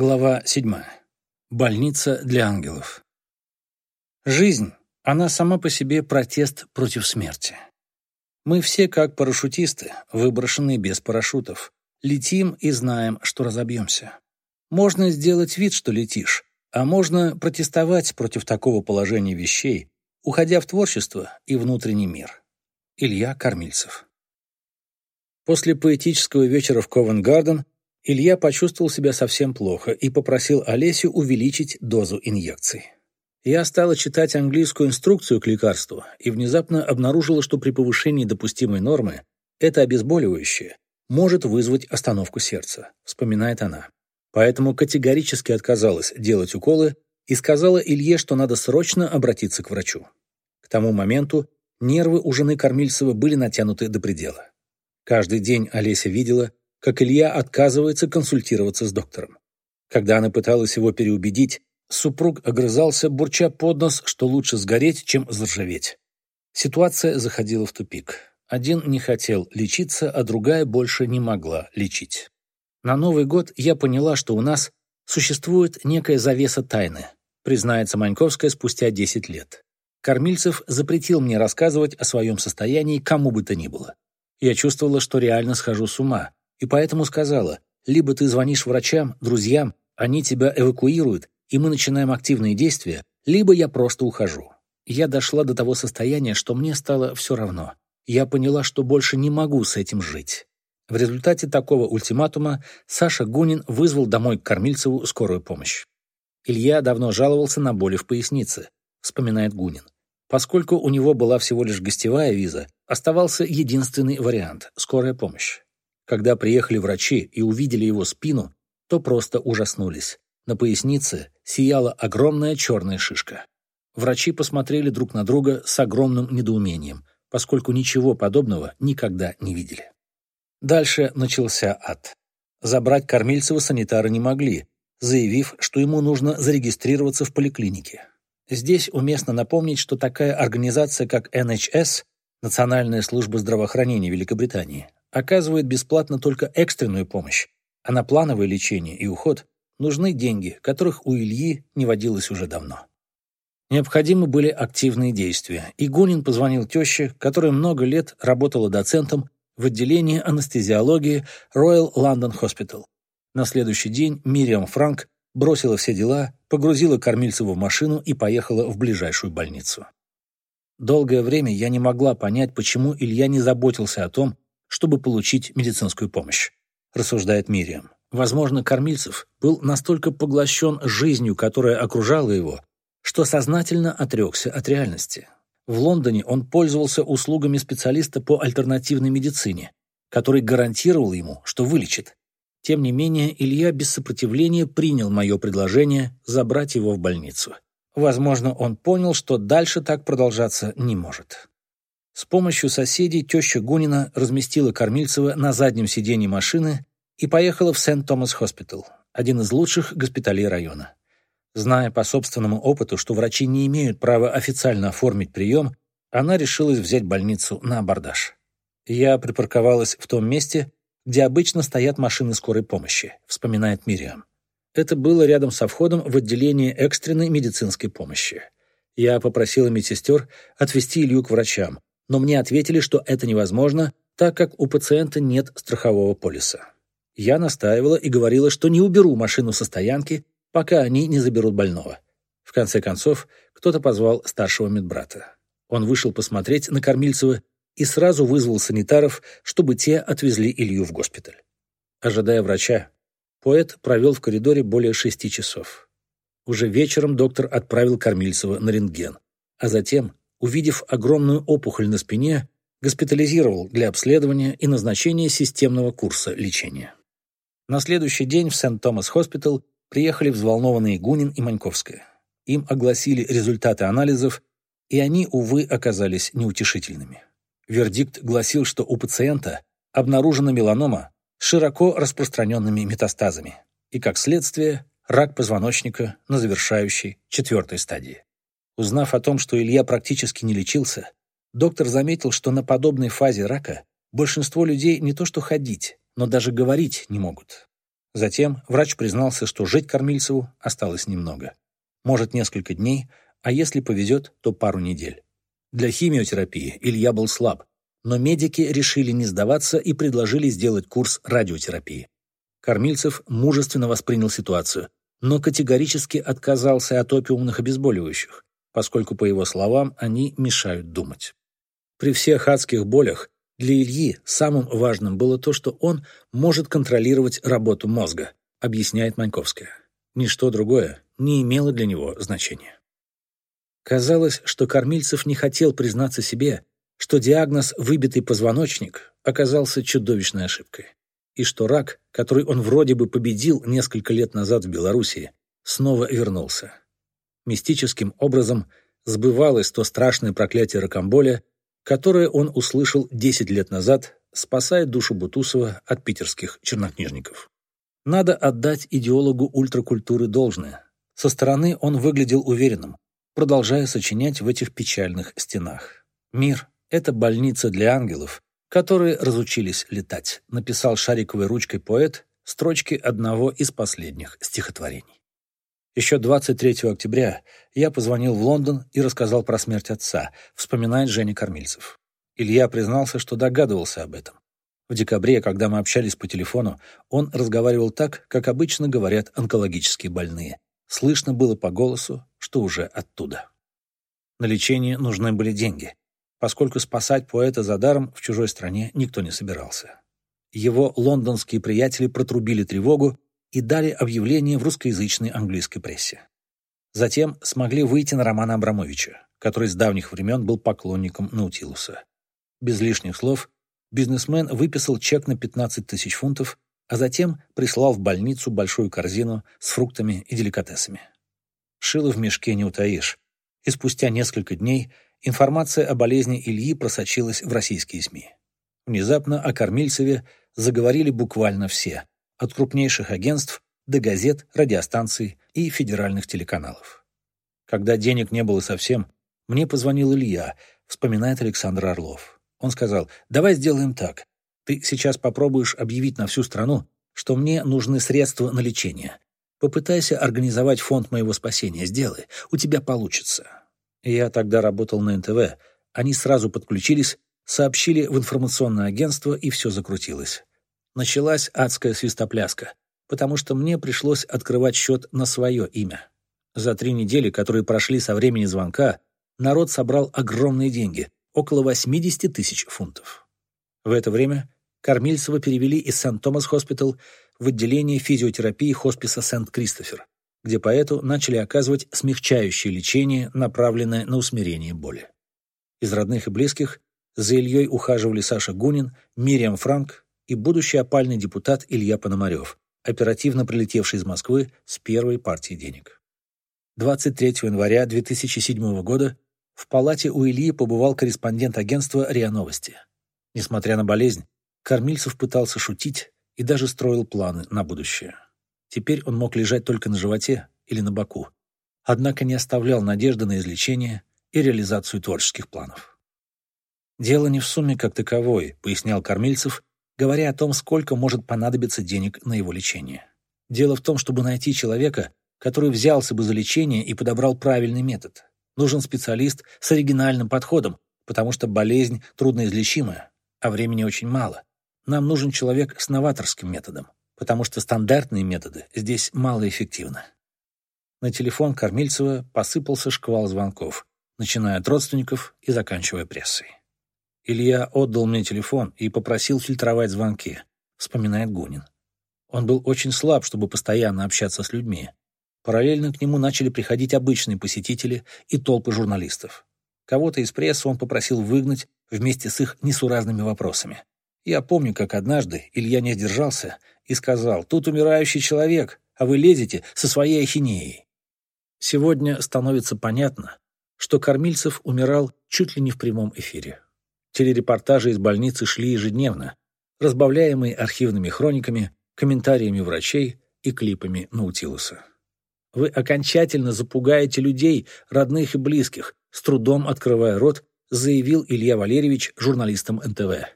Глава 7. Больница для ангелов. Жизнь, она сама по себе протест против смерти. Мы все, как парашютисты, выброшенные без парашютов, летим и знаем, что разобьемся. Можно сделать вид, что летишь, а можно протестовать против такого положения вещей, уходя в творчество и внутренний мир. Илья Кормильцев. После поэтического вечера в Ковенгарден Илья почувствовал себя совсем плохо и попросил Олесю увеличить дозу инъекций. Я стала читать английскую инструкцию к лекарству и внезапно обнаружила, что при повышении допустимой нормы это обезболивающее может вызвать остановку сердца, вспоминает она. Поэтому категорически отказалась делать уколы и сказала Илье, что надо срочно обратиться к врачу. К тому моменту нервы у жены Кормильцева были натянуты до предела. Каждый день Олеся видела, как Илья отказывается консультироваться с доктором. Когда она пыталась его переубедить, супруг огрызался, бурча под нос, что лучше сгореть, чем заржаветь. Ситуация заходила в тупик. Один не хотел лечиться, а другая больше не могла лечить. На Новый год я поняла, что у нас существует некая завеса тайны, признается Маньковская спустя 10 лет. Кормильцев запретил мне рассказывать о своем состоянии кому бы то ни было. Я чувствовала, что реально схожу с ума, и поэтому сказала, либо ты звонишь врачам, друзьям, они тебя эвакуируют, и мы начинаем активные действия, либо я просто ухожу. Я дошла до того состояния, что мне стало все равно. Я поняла, что больше не могу с этим жить. В результате такого ультиматума Саша Гунин вызвал домой к Кормильцеву скорую помощь. Илья давно жаловался на боли в пояснице, вспоминает Гунин. Поскольку у него была всего лишь гостевая виза, оставался единственный вариант – скорая помощь. Когда приехали врачи и увидели его спину, то просто ужаснулись. На пояснице сияла огромная черная шишка. Врачи посмотрели друг на друга с огромным недоумением, поскольку ничего подобного никогда не видели. Дальше начался ад. Забрать Кормильцева санитары не могли, заявив, что ему нужно зарегистрироваться в поликлинике. Здесь уместно напомнить, что такая организация, как NHS, Национальная служба здравоохранения Великобритании, оказывает бесплатно только экстренную помощь, а на плановое лечение и уход нужны деньги, которых у Ильи не водилось уже давно. Необходимы были активные действия, и Гунин позвонил теще, которая много лет работала доцентом в отделении анестезиологии Royal London Hospital. На следующий день Мириам Франк бросила все дела, погрузила Кормильцеву в машину и поехала в ближайшую больницу. Долгое время я не могла понять, почему Илья не заботился о том, чтобы получить медицинскую помощь, рассуждает Мириам. Возможно, Кормильцев был настолько поглощен жизнью, которая окружала его, что сознательно отрекся от реальности. В Лондоне он пользовался услугами специалиста по альтернативной медицине, который гарантировал ему, что вылечит. Тем не менее, Илья без сопротивления принял мое предложение забрать его в больницу. Возможно, он понял, что дальше так продолжаться не может. С помощью соседей теща Гунина разместила Кормильцева на заднем сиденье машины и поехала в Сент-Томас-Хоспитал, один из лучших госпиталей района. Зная по собственному опыту, что врачи не имеют права официально оформить прием, она решилась взять больницу на абордаж. «Я припарковалась в том месте, где обычно стоят машины скорой помощи», вспоминает Мириам. Это было рядом со входом в отделение экстренной медицинской помощи. Я попросила медсестер отвезти Илью к врачам, но мне ответили, что это невозможно, так как у пациента нет страхового полиса. Я настаивала и говорила, что не уберу машину со стоянки, пока они не заберут больного. В конце концов, кто-то позвал старшего медбрата. Он вышел посмотреть на Кормильцева и сразу вызвал санитаров, чтобы те отвезли Илью в госпиталь. Ожидая врача, поэт провел в коридоре более шести часов. Уже вечером доктор отправил Кормильцева на рентген, а затем увидев огромную опухоль на спине, госпитализировал для обследования и назначения системного курса лечения. На следующий день в Сент-Томас-Хоспитал приехали взволнованные Гунин и Маньковская. Им огласили результаты анализов, и они, увы, оказались неутешительными. Вердикт гласил, что у пациента обнаружена меланома с широко распространенными метастазами и, как следствие, рак позвоночника на завершающей четвертой стадии. Узнав о том, что Илья практически не лечился, доктор заметил, что на подобной фазе рака большинство людей не то что ходить, но даже говорить не могут. Затем врач признался, что жить Кормильцеву осталось немного. Может, несколько дней, а если повезет, то пару недель. Для химиотерапии Илья был слаб, но медики решили не сдаваться и предложили сделать курс радиотерапии. Кормильцев мужественно воспринял ситуацию, но категорически отказался от опиумных обезболивающих, поскольку, по его словам, они мешают думать. При всех адских болях для Ильи самым важным было то, что он может контролировать работу мозга, объясняет Маньковская. Ничто другое не имело для него значения. Казалось, что Кормильцев не хотел признаться себе, что диагноз «выбитый позвоночник» оказался чудовищной ошибкой, и что рак, который он вроде бы победил несколько лет назад в Белоруссии, снова вернулся. Мистическим образом сбывалось то страшное проклятие ракомболя, которое он услышал 10 лет назад, спасая душу Бутусова от питерских чернокнижников. Надо отдать идеологу ультракультуры должное. Со стороны он выглядел уверенным, продолжая сочинять в этих печальных стенах. «Мир — это больница для ангелов, которые разучились летать», написал шариковой ручкой поэт строчки одного из последних стихотворений. Еще 23 октября я позвонил в Лондон и рассказал про смерть отца, вспоминает Женя Кормильцев. Илья признался, что догадывался об этом. В декабре, когда мы общались по телефону, он разговаривал так, как обычно говорят онкологические больные. Слышно было по голосу, что уже оттуда. На лечение нужны были деньги, поскольку спасать поэта за даром в чужой стране никто не собирался. Его лондонские приятели протрубили тревогу, и дали объявление в русскоязычной английской прессе. Затем смогли выйти на Романа Абрамовича, который с давних времен был поклонником Наутилуса. Без лишних слов бизнесмен выписал чек на 15 тысяч фунтов, а затем прислал в больницу большую корзину с фруктами и деликатесами. Шило в мешке не утаишь, и спустя несколько дней информация о болезни Ильи просочилась в российские СМИ. Внезапно о Кормильцеве заговорили буквально все, от крупнейших агентств до газет, радиостанций и федеральных телеканалов. Когда денег не было совсем, мне позвонил Илья, вспоминает Александр Орлов. Он сказал, давай сделаем так. Ты сейчас попробуешь объявить на всю страну, что мне нужны средства на лечение. Попытайся организовать фонд моего спасения. Сделай. У тебя получится. Я тогда работал на НТВ. Они сразу подключились, сообщили в информационное агентство, и все закрутилось. Началась адская свистопляска, потому что мне пришлось открывать счет на свое имя. За три недели, которые прошли со времени звонка, народ собрал огромные деньги, около 80 тысяч фунтов. В это время Кормильцева перевели из Сент-Томас-Хоспитал в отделение физиотерапии хосписа Сент-Кристофер, где поэту начали оказывать смягчающее лечение, направленное на усмирение боли. Из родных и близких за Ильей ухаживали Саша Гунин, Мириам Франк и будущий опальный депутат Илья Пономарев, оперативно прилетевший из Москвы с первой партией денег. 23 января 2007 года в палате у Ильи побывал корреспондент агентства РИА Новости. Несмотря на болезнь, Кормильцев пытался шутить и даже строил планы на будущее. Теперь он мог лежать только на животе или на боку, однако не оставлял надежды на излечение и реализацию творческих планов. «Дело не в сумме как таковой», — пояснял Кормильцев говоря о том, сколько может понадобиться денег на его лечение. Дело в том, чтобы найти человека, который взялся бы за лечение и подобрал правильный метод. Нужен специалист с оригинальным подходом, потому что болезнь трудноизлечимая, а времени очень мало. Нам нужен человек с новаторским методом, потому что стандартные методы здесь малоэффективны. На телефон Кормильцева посыпался шквал звонков, начиная от родственников и заканчивая прессой. Илья отдал мне телефон и попросил фильтровать звонки, вспоминает Гунин. Он был очень слаб, чтобы постоянно общаться с людьми. Параллельно к нему начали приходить обычные посетители и толпы журналистов. Кого-то из прессы он попросил выгнать вместе с их несуразными вопросами. Я помню, как однажды Илья не сдержался и сказал, «Тут умирающий человек, а вы лезете со своей ахинеей». Сегодня становится понятно, что Кормильцев умирал чуть ли не в прямом эфире. Телерепортажи из больницы шли ежедневно, разбавляемые архивными хрониками, комментариями врачей и клипами Наутилуса. Вы окончательно запугаете людей, родных и близких, с трудом открывая рот, заявил Илья Валерьевич журналистам НТВ.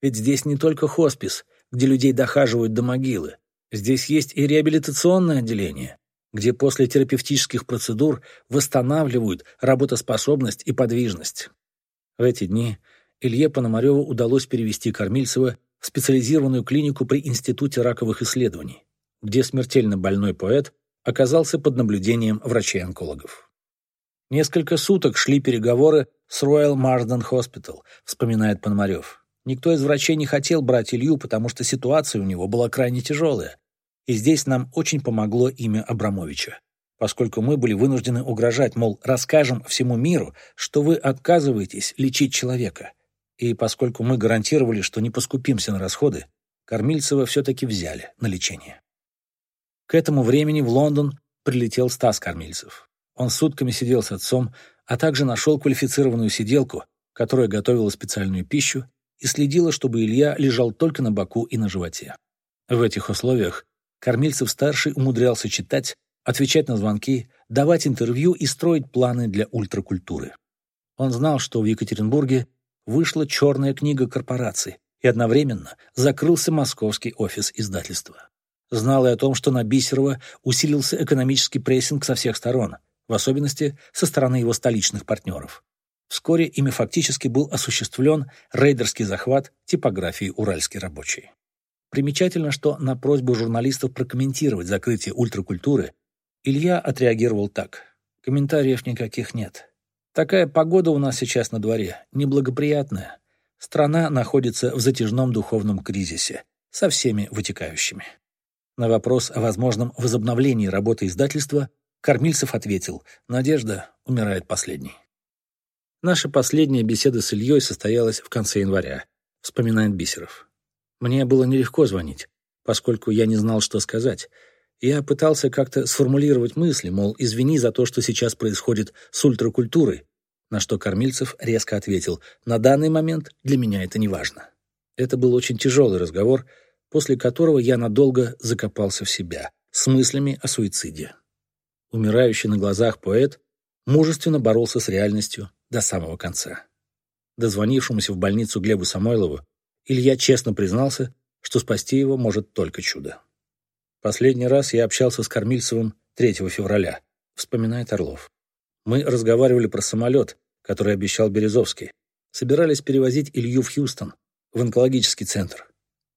Ведь здесь не только хоспис, где людей дохаживают до могилы. Здесь есть и реабилитационное отделение, где после терапевтических процедур восстанавливают работоспособность и подвижность. В эти дни Илье Пономареву удалось перевести Кормильцева в специализированную клинику при Институте раковых исследований, где смертельно больной поэт оказался под наблюдением врачей-онкологов. Несколько суток шли переговоры с Royal Marsden Hospital, вспоминает Пономарев. Никто из врачей не хотел брать Илью, потому что ситуация у него была крайне тяжелая. И здесь нам очень помогло имя Абрамовича, поскольку мы были вынуждены угрожать, мол, расскажем всему миру, что вы отказываетесь лечить человека. И поскольку мы гарантировали, что не поскупимся на расходы, Кормильцева все-таки взяли на лечение. К этому времени в Лондон прилетел Стас Кормильцев. Он сутками сидел с отцом, а также нашел квалифицированную сиделку, которая готовила специальную пищу и следила, чтобы Илья лежал только на боку и на животе. В этих условиях Кормильцев-старший умудрялся читать, отвечать на звонки, давать интервью и строить планы для ультракультуры. Он знал, что в Екатеринбурге вышла черная книга корпораций, и одновременно закрылся московский офис издательства. Знал и о том, что на Бисерова усилился экономический прессинг со всех сторон, в особенности со стороны его столичных партнеров. Вскоре ими фактически был осуществлен рейдерский захват типографии «Уральский рабочий». Примечательно, что на просьбу журналистов прокомментировать закрытие ультракультуры Илья отреагировал так. Комментариев никаких нет. Такая погода у нас сейчас на дворе, неблагоприятная. Страна находится в затяжном духовном кризисе, со всеми вытекающими. На вопрос о возможном возобновлении работы издательства Кормильцев ответил, «Надежда умирает последней». Наша последняя беседа с Ильей состоялась в конце января, вспоминает Бисеров. Мне было нелегко звонить, поскольку я не знал, что сказать. Я пытался как-то сформулировать мысли, мол, извини за то, что сейчас происходит с ультракультурой, на что Кормильцев резко ответил, на данный момент для меня это не важно. Это был очень тяжелый разговор, после которого я надолго закопался в себя, с мыслями о суициде. Умирающий на глазах поэт мужественно боролся с реальностью до самого конца. Дозвонившемуся в больницу Глебу Самойлову Илья честно признался, что спасти его может только чудо. Последний раз я общался с Кормильцевым 3 февраля, вспоминает Орлов. Мы разговаривали про самолет, который обещал Березовский. Собирались перевозить Илью в Хьюстон, в онкологический центр.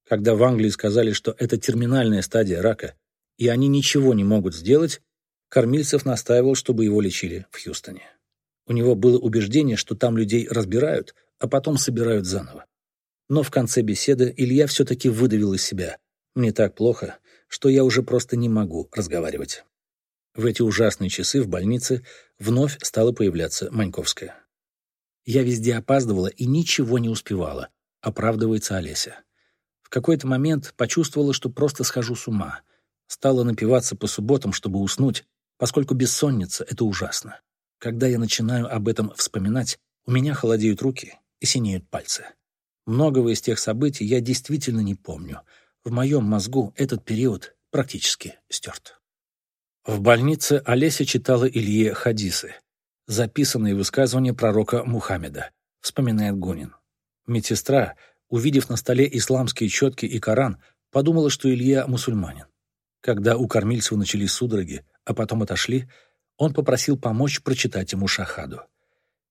Когда в Англии сказали, что это терминальная стадия рака, и они ничего не могут сделать, Кормильцев настаивал, чтобы его лечили в Хьюстоне. У него было убеждение, что там людей разбирают, а потом собирают заново. Но в конце беседы Илья все-таки выдавил из себя. «Мне так плохо, что я уже просто не могу разговаривать». В эти ужасные часы в больнице вновь стала появляться Маньковская. «Я везде опаздывала и ничего не успевала», — оправдывается Олеся. В какой-то момент почувствовала, что просто схожу с ума. Стала напиваться по субботам, чтобы уснуть, поскольку бессонница — это ужасно. Когда я начинаю об этом вспоминать, у меня холодеют руки и синеют пальцы. Многого из тех событий я действительно не помню. В моем мозгу этот период практически стерт. В больнице Олеся читала Илье хадисы, записанные высказывания пророка Мухаммеда, вспоминает Гунин. Медсестра, увидев на столе исламские четки и Коран, подумала, что Илья мусульманин. Когда у кормильцев начались судороги, а потом отошли, он попросил помочь прочитать ему шахаду.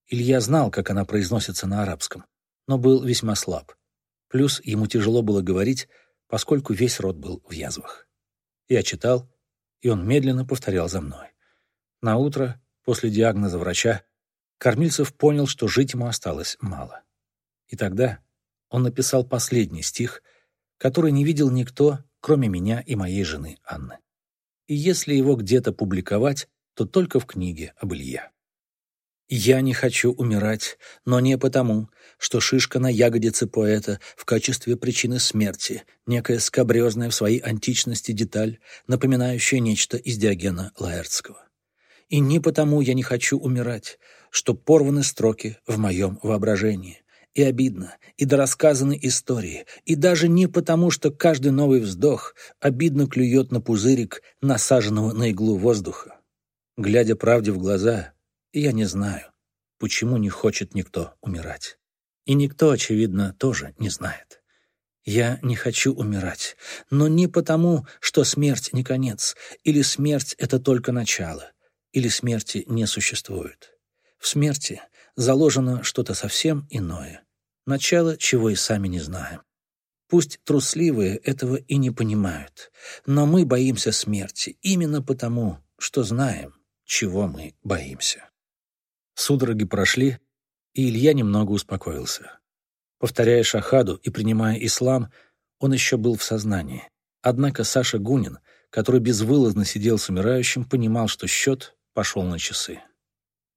Илья знал, как она произносится на арабском но был весьма слаб. Плюс ему тяжело было говорить, поскольку весь рот был в язвах. Я читал, и он медленно повторял за мной. На утро, после диагноза врача, Кормильцев понял, что жить ему осталось мало. И тогда он написал последний стих, который не видел никто, кроме меня и моей жены Анны. И если его где-то публиковать, то только в книге об Илье. Я не хочу умирать, но не потому, что шишка на ягодице поэта в качестве причины смерти, некая скабрезная в своей античности деталь, напоминающая нечто из Диогена Лаэртского. И не потому я не хочу умирать, что порваны строки в моем воображении, и обидно, и дорассказаны истории, и даже не потому, что каждый новый вздох обидно клюет на пузырик, насаженного на иглу воздуха. Глядя правде в глаза, я не знаю, почему не хочет никто умирать. И никто, очевидно, тоже не знает. Я не хочу умирать, но не потому, что смерть не конец, или смерть — это только начало, или смерти не существует. В смерти заложено что-то совсем иное, начало, чего и сами не знаем. Пусть трусливые этого и не понимают, но мы боимся смерти именно потому, что знаем, чего мы боимся. Судороги прошли, и Илья немного успокоился. Повторяя шахаду и принимая ислам, он еще был в сознании. Однако Саша Гунин, который безвылазно сидел с умирающим, понимал, что счет пошел на часы.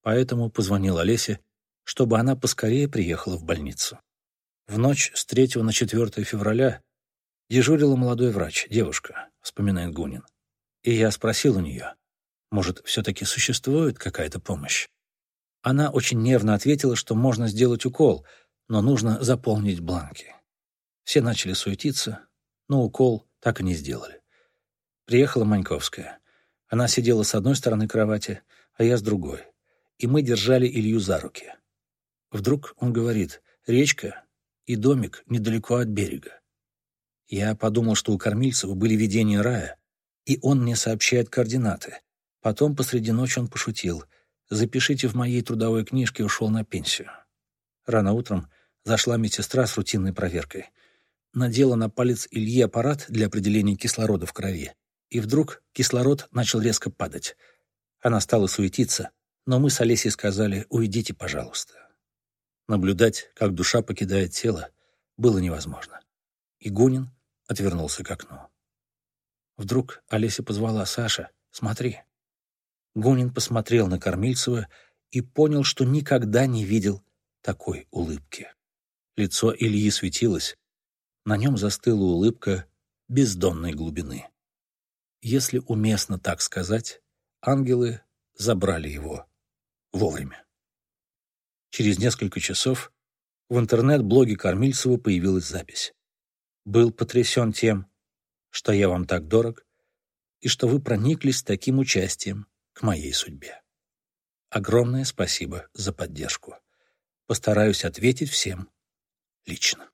Поэтому позвонил Олесе, чтобы она поскорее приехала в больницу. В ночь с 3 на 4 февраля дежурила молодой врач, девушка, вспоминает Гунин. И я спросил у нее, может, все-таки существует какая-то помощь? Она очень нервно ответила, что можно сделать укол, но нужно заполнить бланки. Все начали суетиться, но укол так и не сделали. Приехала Маньковская. Она сидела с одной стороны кровати, а я с другой. И мы держали Илью за руки. Вдруг он говорит, речка и домик недалеко от берега. Я подумал, что у Кормильцева были видения рая, и он мне сообщает координаты. Потом посреди ночи он пошутил. «Запишите в моей трудовой книжке, ушел на пенсию». Рано утром зашла медсестра с рутинной проверкой. Надела на палец Ильи аппарат для определения кислорода в крови. И вдруг кислород начал резко падать. Она стала суетиться, но мы с Олесей сказали «Уйдите, пожалуйста». Наблюдать, как душа покидает тело, было невозможно. И Гунин отвернулся к окну. Вдруг Олеся позвала Саша «Смотри». Гунин посмотрел на Кормильцева и понял, что никогда не видел такой улыбки. Лицо Ильи светилось, на нем застыла улыбка бездонной глубины. Если уместно так сказать, ангелы забрали его вовремя. Через несколько часов в интернет-блоге Кормильцева появилась запись. «Был потрясен тем, что я вам так дорог, и что вы прониклись таким участием к моей судьбе. Огромное спасибо за поддержку. Постараюсь ответить всем лично».